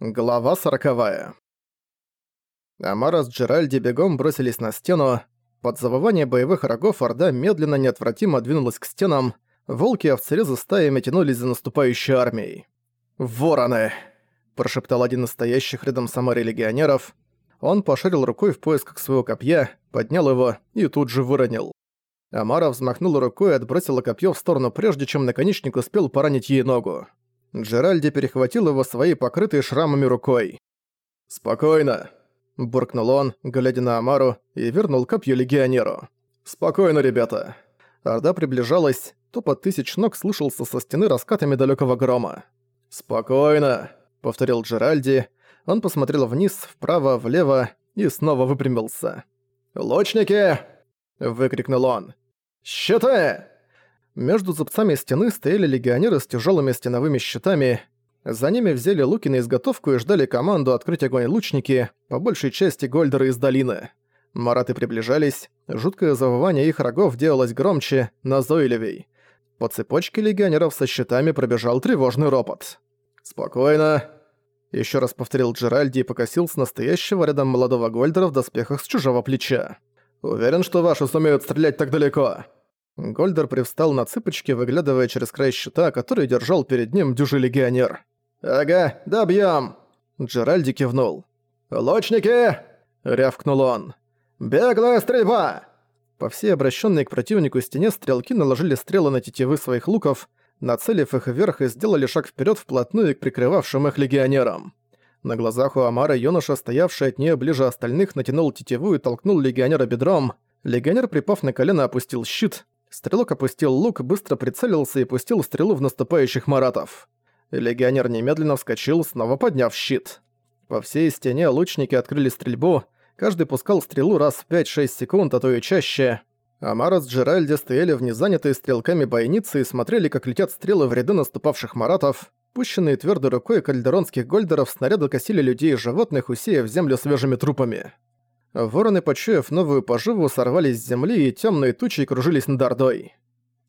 Глава сороковая. Амара с Джеральди бегом бросились на стену. Под завывание боевых рогов Орда медленно неотвратимо двинулась к стенам. Волки и овцерезы стаями тянулись за наступающей армией. «Вороны!» – прошептал один из стоящих рядом с Амарой легионеров. Он пошарил рукой в поисках своего копья, поднял его и тут же выронил. Амара взмахнула рукой и отбросила копье в сторону, прежде чем наконечник успел поранить ей ногу. Джеральди перехватил его своей покрытой шрамами рукой. «Спокойно», – буркнул он, глядя на Амару, и вернул копье легионеру. «Спокойно, ребята». Орда приближалась, топот тысяч ног слышался со стены раскатами далекого грома. «Спокойно», — повторил Джеральди. Он посмотрел вниз, вправо, влево и снова выпрямился. «Лучники!» — выкрикнул он. «Щиты!» Между зубцами стены стояли легионеры с тяжелыми стеновыми щитами. За ними взяли луки на изготовку и ждали команду открыть огонь лучники, по большей части гольдеры из долины. Мараты приближались, жуткое завывание их рогов делалось громче, назойливей. По цепочке легионеров со щитами пробежал тревожный ропот. «Спокойно», — еще раз повторил Джеральди и покосился настоящего рядом молодого гольдера в доспехах с чужого плеча. «Уверен, что ваши сумеют стрелять так далеко?» Гольдер привстал на цыпочки, выглядывая через край щита, который держал перед ним дюжий легионер. «Ага, добьём!» Джеральди кивнул. «Лучники!» — рявкнул он. «Беглая стрельба!» По всей обращенной к противнику стене стрелки наложили стрелы на тетивы своих луков, нацелив их вверх и сделали шаг вперед вплотную к прикрывавшим их легионерам. На глазах у Амара юноша, стоявший от нее ближе остальных, натянул тетиву и толкнул легионера бедром. Легионер, припав на колено, опустил щит, Стрелок опустил лук, быстро прицелился и пустил стрелу в наступающих маратов. Легионер немедленно вскочил, снова подняв щит. По всей стене лучники открыли стрельбу, каждый пускал стрелу раз в 5-6 секунд, а то и чаще. Амара с Джеральди стояли в незанятой стрелками бойницы и смотрели, как летят стрелы в ряды наступавших маратов. Пущенные твердой рукой кальдеронских гольдеров снаряды косили людей и животных, усеяв землю свежими трупами. Вороны, почуяв новую поживу, сорвались с земли и темные тучи кружились над Ордой.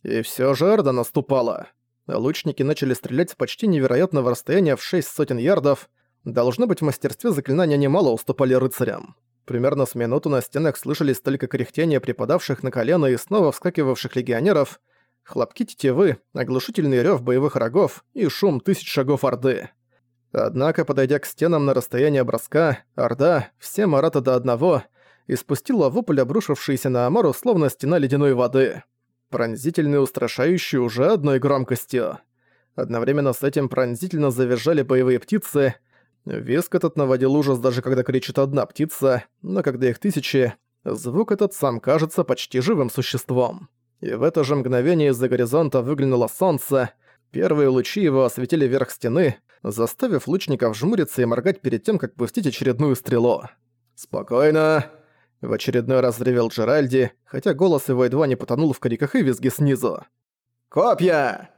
И все же Орда наступала. Лучники начали стрелять с почти невероятного расстояния в шесть сотен ярдов. Должно быть, в мастерстве заклинания немало уступали рыцарям. Примерно с минуту на стенах слышались только кряхтения припадавших на колено и снова вскакивавших легионеров, хлопки тетивы, оглушительный рев боевых рогов и шум тысяч шагов Орды. Однако, подойдя к стенам на расстояние броска, Орда, все Марата до одного, испустила вопль, обрушившийся на Амару, словно стена ледяной воды. Пронзительный устрашающий уже одной громкостью. Одновременно с этим пронзительно завизжали боевые птицы. Виск этот наводил ужас даже когда кричит одна птица, но когда их тысячи, звук этот сам кажется почти живым существом. И в это же мгновение из-за горизонта выглянуло солнце, первые лучи его осветили верх стены, заставив лучников жмуриться и моргать перед тем, как пустить очередную стрелу. «Спокойно!» В очередной раз взревел Джеральди, хотя голос его едва не потонул в криках и визге снизу. «Копья!»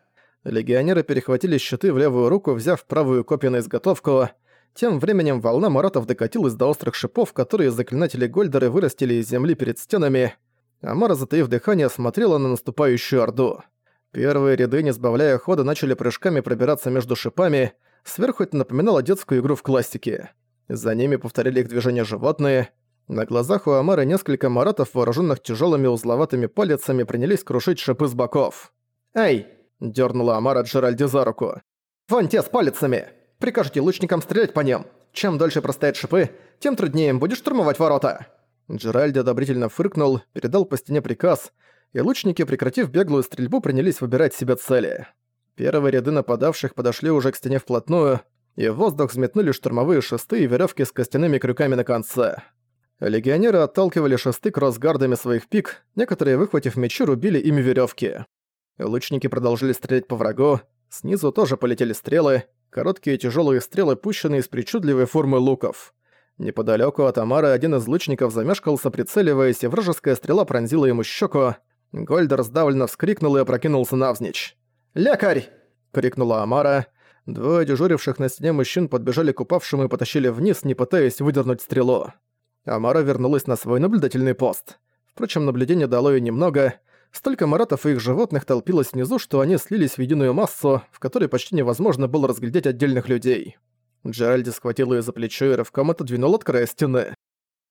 Легионеры перехватили щиты в левую руку, взяв правую копью на изготовку. Тем временем волна маратов докатилась до острых шипов, которые заклинатели Гольдеры вырастили из земли перед стенами. Амара, затаив дыхание, смотрела на наступающую орду. Первые ряды, не сбавляя хода, начали прыжками пробираться между шипами, Сверху это напоминало детскую игру в классике. За ними повторили их движения животные. На глазах у Амары несколько маратов, вооруженных тяжелыми узловатыми палецами, принялись крушить шипы с боков. «Эй!» – дернула Амара Джеральди за руку. «Вон те с палецами! Прикажите лучникам стрелять по ним! Чем дольше простоят шипы, тем труднее им будет штурмовать ворота!» Джеральди одобрительно фыркнул, передал по стене приказ, и лучники, прекратив беглую стрельбу, принялись выбирать себе цели. Первые ряды нападавших подошли уже к стене вплотную, и в воздух взметнули штурмовые шесты и веревки с костяными крюками на конце. Легионеры отталкивали шесты кроссгардами своих пик, некоторые, выхватив мечи, рубили ими веревки. Лучники продолжили стрелять по врагу, снизу тоже полетели стрелы, короткие тяжелые стрелы, пущенные из причудливой формы луков. Неподалеку от Амары один из лучников замешкался, прицеливаясь, и вражеская стрела пронзила ему щеку. Гольдер сдавленно вскрикнул и опрокинулся навзничь. «Лекарь!» — крикнула Амара. Двое дежуривших на стене мужчин подбежали к упавшему и потащили вниз, не пытаясь выдернуть стрелу. Амара вернулась на свой наблюдательный пост. Впрочем, наблюдение дало ей немного. Столько маратов и их животных толпилось внизу, что они слились в единую массу, в которой почти невозможно было разглядеть отдельных людей. Джеральди схватил её за плечо и рывком отодвинул от края стены.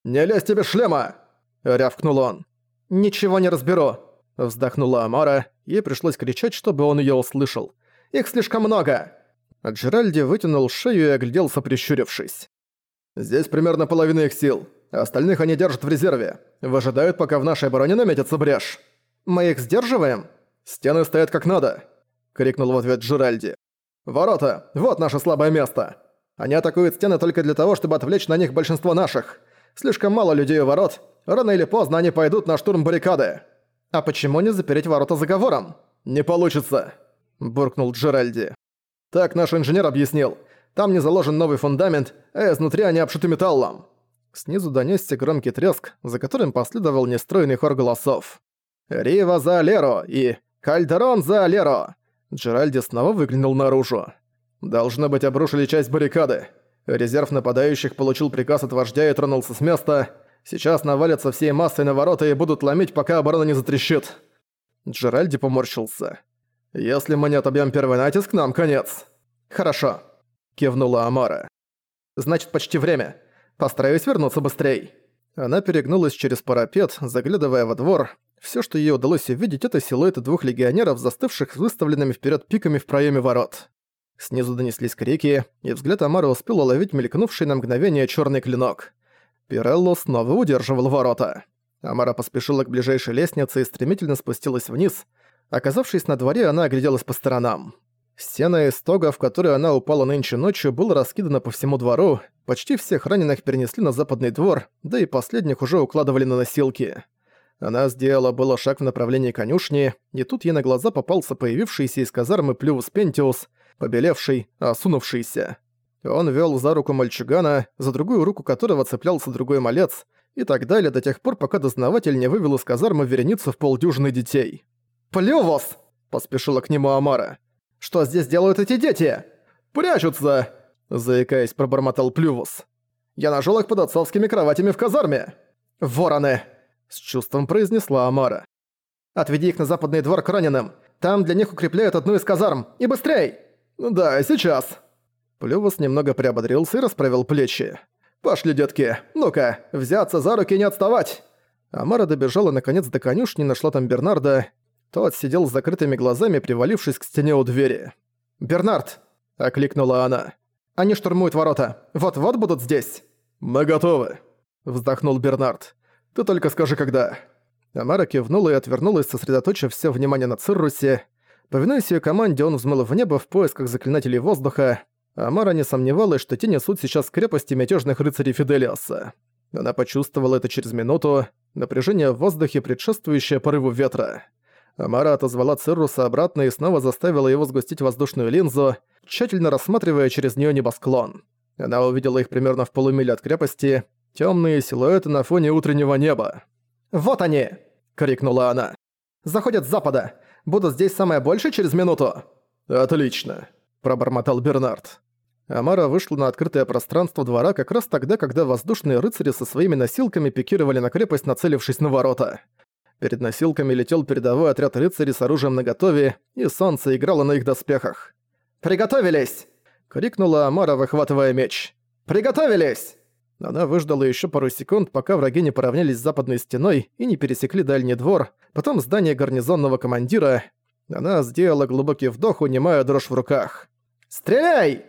«Не лезь тебе шлема!» — рявкнул он. «Ничего не разберу!» — вздохнула Амара, ей пришлось кричать, чтобы он её услышал. «Их слишком много!» Джеральди вытянул шею и огляделся, прищурившись. «Здесь примерно половина их сил. Остальных они держат в резерве. Выжидают, пока в нашей обороне наметится брешь. Мы их сдерживаем? Стены стоят как надо!» — крикнул в ответ Джеральди. «Ворота! Вот наше слабое место! Они атакуют стены только для того, чтобы отвлечь на них большинство наших. Слишком мало людей у ворот. Рано или поздно они пойдут на штурм баррикады. А почему не запереть ворота заговором? Не получится!» – буркнул Джеральди. «Так наш инженер объяснил. Там не заложен новый фундамент, а изнутри они обшиты металлом». Снизу донёсся громкий треск, за которым последовал нестройный хор голосов. «Рива за Алеро!» и «Кальдерон за Алеро!» Джеральди снова выглянул наружу. «Должно быть, обрушили часть баррикады. Резерв нападающих получил приказ от вождя и тронулся с места. Сейчас навалятся всей массой на ворота и будут ломить, пока оборона не затрещит». Джеральди поморщился. «Если мы не отобьем первый натиск, нам конец». «Хорошо», — кивнула Амара. «Значит, почти время. Постараюсь вернуться быстрей». Она перегнулась через парапет, заглядывая во двор, все, что ей удалось увидеть, это силуэты двух легионеров, застывших с выставленными вперед пиками в проеме ворот. Снизу донеслись крики, и взгляд Амара успел уловить мелькнувший на мгновение черный клинок. Пирелло снова удерживал ворота. Амара поспешила к ближайшей лестнице и стремительно спустилась вниз. Оказавшись на дворе, она огляделась по сторонам. Стена из тога, в которую она упала нынче ночью, была раскидана по всему двору, почти всех раненых перенесли на западный двор, да и последних уже укладывали на носилки. Она сделала было шаг в направлении конюшни, и тут ей на глаза попался появившийся из казармы Плюс Пентиус, побелевший, осунувшийся. Он вел за руку мальчугана, за другую руку которого цеплялся другой малец, и так далее до тех пор, пока дознаватель не вывел из казармы вереницу в полдюжины детей. «Плювос!» – поспешила к нему Амара. «Что здесь делают эти дети?» «Прячутся!» – заикаясь, пробормотал Плювос. «Я нашёл их под отцовскими кроватями в казарме!» «Вороны!» с чувством произнесла Амара. «Отведи их на западный двор к раненым. Там для них укрепляют одну из казарм. И быстрей!» «Да, сейчас!» Плювус немного приободрился и расправил плечи. «Пошли, детки! Ну-ка, взяться за руки и не отставать!» Амара добежала наконец до конюшни и нашла там Бернарда. Тот сидел с закрытыми глазами, привалившись к стене у двери. «Бернард!» – окликнула она. «Они штурмуют ворота. Вот-вот будут здесь!» «Мы готовы!» – вздохнул Бернард. Ты только скажи, когда». Амара кивнула и отвернулась, сосредоточив все внимание на Циррусе. Повинуясь ее команде, он взмыл в небо в поисках заклинателей воздуха. Амара не сомневалась, что те несут сейчас крепости мятежных рыцарей Фиделиаса. Она почувствовала это через минуту, напряжение в воздухе, предшествующее порыву ветра. Амара отозвала Цирруса обратно и снова заставила его сгустить воздушную линзу, тщательно рассматривая через нее небосклон. Она увидела их примерно в полумиле от крепости, Темные силуэты на фоне утреннего неба. «Вот они!» — крикнула она. «Заходят с запада. Буду здесь самое больше через минуту». «Отлично», — пробормотал Бернард. Амара вышла на открытое пространство двора как раз тогда, когда воздушные рыцари со своими носилками пикировали на крепость, нацелившись на ворота. Перед носилками летел передовой отряд рыцарей с оружием наготове, и солнце играло на их доспехах. «Приготовились!» — крикнула Амара, выхватывая меч. «Приготовились!» Она выждала еще пару секунд, пока враги не поравнялись с западной стеной и не пересекли дальний двор, потом здание гарнизонного командира. Она сделала глубокий вдох, унимая дрожь в руках. «Стреляй!»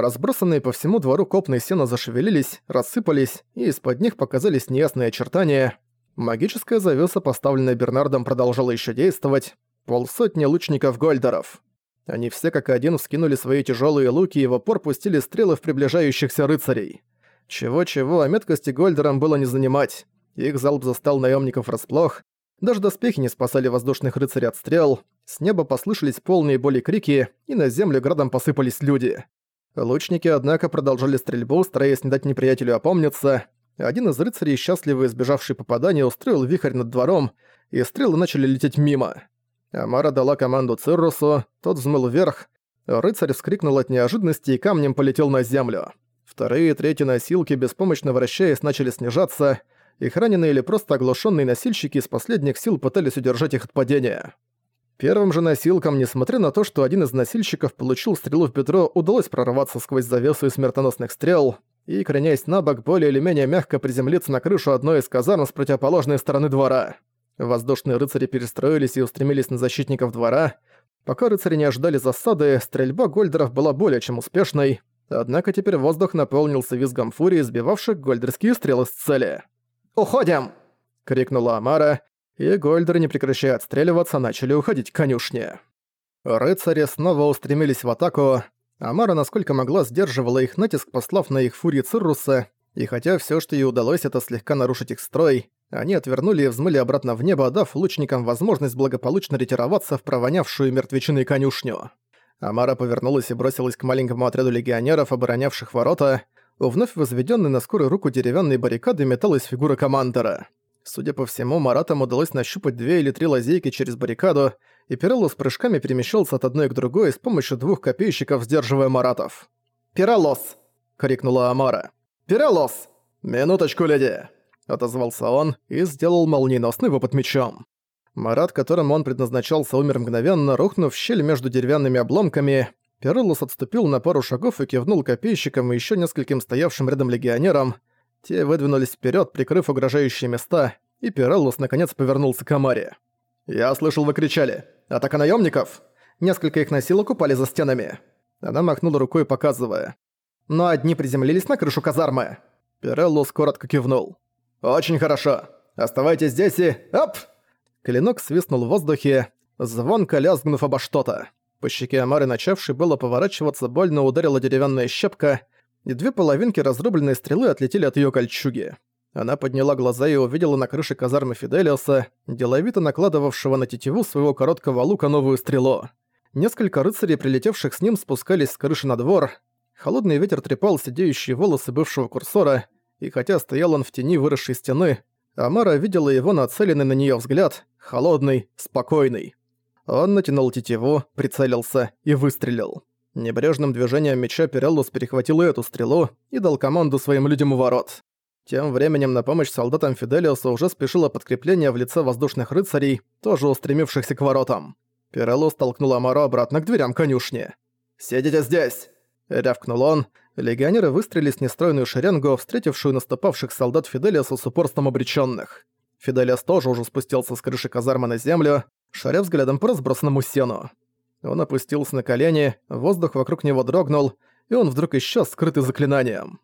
Разбросанные по всему двору копные сена зашевелились, рассыпались, и из-под них показались неясные очертания. Магическая завеса, поставленная Бернардом, продолжала еще действовать. Полсотни лучников-гольдеров. Они все как один вскинули свои тяжелые луки и в опор пустили стрелы в приближающихся рыцарей. Чего-чего, а меткости Гольдерам было не занимать. Их залп застал наемников врасплох. Даже доспехи не спасали воздушных рыцарей от стрел. С неба послышались полные боли крики, и на землю градом посыпались люди. Лучники, однако, продолжали стрельбу, стараясь не дать неприятелю опомниться. Один из рыцарей, счастливо избежавший попадания, устроил вихрь над двором, и стрелы начали лететь мимо. Амара дала команду Циррусу, тот взмыл вверх. Рыцарь вскрикнул от неожиданности и камнем полетел на землю. Вторые и третьи носилки, беспомощно вращаясь, начали снижаться. Их раненые или просто оглушенные носильщики из последних сил пытались удержать их от падения. Первым же носилкам, несмотря на то, что один из носильщиков получил стрелу в бедро, удалось прорваться сквозь завесу из смертоносных стрел и, кренясь на бок, более или менее мягко приземлиться на крышу одной из казарм с противоположной стороны двора. Воздушные рыцари перестроились и устремились на защитников двора. Пока рыцари не ожидали засады, стрельба гольдеров была более чем успешной, однако теперь воздух наполнился визгом фурии, сбивавших гольдерские стрелы с цели. «Уходим!» — крикнула Амара, и гольдеры, не прекращая отстреливаться, начали уходить к конюшне. Рыцари снова устремились в атаку. Амара, насколько могла, сдерживала их натиск, послав на их фурии Цирруса, и хотя все, что ей удалось, это слегка нарушить их строй, они отвернули и взмыли обратно в небо, дав лучникам возможность благополучно ретироваться в провонявшую мертвечиной конюшню. Амара повернулась и бросилась к маленькому отряду легионеров, оборонявших ворота. У вновь возведенной на скорую руку деревянной баррикады металась фигура командора. Судя по всему, Маратам удалось нащупать две или три лазейки через баррикаду, и Пирелло с прыжками перемещался от одной к другой с помощью двух копейщиков, сдерживая Маратов. «Пиралос!» — крикнула Амара. «Пиралос!» «Минуточку, леди!» — отозвался он и сделал молниеносный выпад мечом. Марат, которому он предназначался, умер мгновенно, рухнув в щель между деревянными обломками. Пиреллос отступил на пару шагов и кивнул копейщикам и еще нескольким стоявшим рядом легионерам — те выдвинулись вперед, прикрыв угрожающие места, и Пиреллус наконец повернулся к Амаре. «Я слышал, вы кричали. Атака наемников. Несколько их носилок упали за стенами». Она махнула рукой, показывая. «Но одни приземлились на крышу казармы». Пиреллус коротко кивнул. «Очень хорошо. Оставайтесь здесь и... Оп!» Клинок свистнул в воздухе, звонко лязгнув обо что-то. По щеке Амары, начавшей было поворачиваться, больно ударила деревянная щепка, и две половинки разрубленной стрелы отлетели от её кольчуги. Она подняла глаза и увидела на крыше казармы Фиделиоса, деловито накладывавшего на тетиву своего короткого лука новую стрелу. Несколько рыцарей, прилетевших с ним, спускались с крыши на двор. Холодный ветер трепал сидеющие волосы бывшего курсора, и хотя стоял он в тени выросшей стены, Амара видела его нацеленный на неё взгляд, холодный, спокойный. Он натянул тетиву, прицелился и выстрелил. Небрежным движением меча Пиреллус перехватил эту стрелу и дал команду своим людям у ворот. Тем временем на помощь солдатам Фиделиуса уже спешило подкрепление в лице воздушных рыцарей, тоже устремившихся к воротам. Пиреллус толкнул Амаро обратно к дверям конюшни. «Сидите здесь!» — рявкнул он. Легионеры выстрелили с нестройную шеренгу, встретившую наступавших солдат Фиделиуса с упорством обречённых. Фиделиус тоже уже спустился с крыши казармы на землю, шаря взглядом по разбросанному сену. Он опустился на колени, воздух вокруг него дрогнул, и он вдруг исчез, скрытый заклинанием.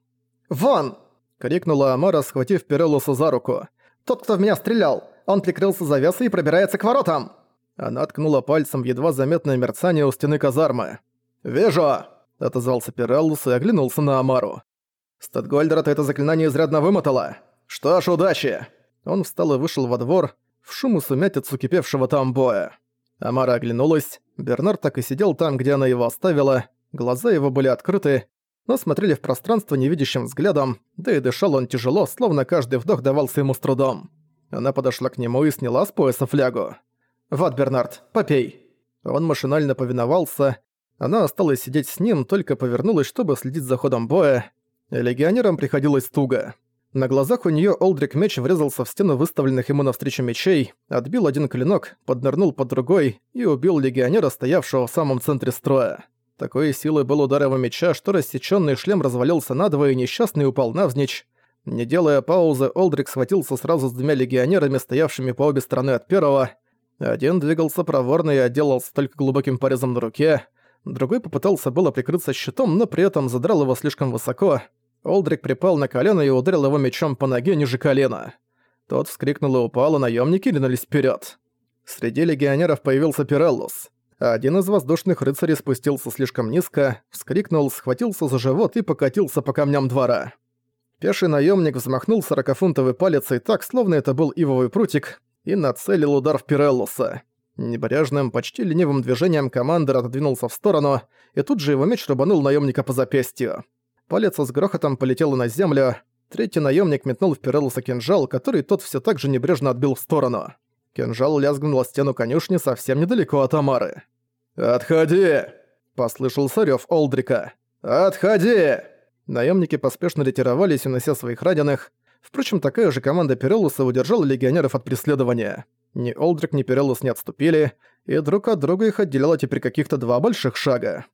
«Вон!» — крикнула Амара, схватив Пиреллуса за руку. «Тот, кто в меня стрелял! Он прикрылся завесой и пробирается к воротам!» Она ткнула пальцем в едва заметное мерцание у стены казармы. «Вижу!» — отозвался Пиреллус и оглянулся на Амару. «Статгольдера-то это заклинание изрядно вымотало. Что ж, удачи!» Он встал и вышел во двор, в шум и сумятицу кипевшего там боя. Амара оглянулась. Бернард так и сидел там, где она его оставила. Глаза его были открыты, но смотрели в пространство невидящим взглядом, да и дышал он тяжело, словно каждый вдох давался ему с трудом. Она подошла к нему и сняла с пояса флягу. «Вот, Бернард, попей». Он машинально повиновался. Она осталась сидеть с ним, только повернулась, чтобы следить за ходом боя. Легионерам приходилось туго. На глазах у нее Олдрик меч врезался в стену выставленных ему навстречу мечей, отбил один клинок, поднырнул под другой и убил легионера, стоявшего в самом центре строя. Такой силой был удар его меча, что рассеченный шлем развалился надвое и несчастный упал навзничь. Не делая паузы, Олдрик схватился сразу с двумя легионерами, стоявшими по обе стороны от первого. Один двигался проворно и отделался только глубоким порезом на руке, другой попытался было прикрыться щитом, но при этом задрал его слишком высоко, Олдрик припал на колено и ударил его мечом по ноге ниже колена. Тот вскрикнул и упал, а наемники ринулись вперед. Среди легионеров появился Пиреллус. Один из воздушных рыцарей спустился слишком низко, вскрикнул, схватился за живот и покатился по камням двора. Пеший наемник взмахнул сорокафунтовой палицей так, словно это был ивовый прутик, и нацелил удар в Пиреллуса. Небрежным, почти ленивым движением командир отодвинулся в сторону, и тут же его меч рубанул наемника по запястью. Палец с грохотом полетел на землю. Третий наемник метнул в Пиреллуса кинжал, который тот все так же небрежно отбил в сторону. Кинжал лязгнул о стену конюшни совсем недалеко от Амары. «Отходи!» – послышался рёв Олдрика. «Отходи!» Наемники поспешно ретировались, унося своих раненых. Впрочем, такая же команда Пиреллуса удержала легионеров от преследования. Ни Олдрик, ни Перелус не отступили, и друг от друга их отделяло теперь каких-то два больших шага.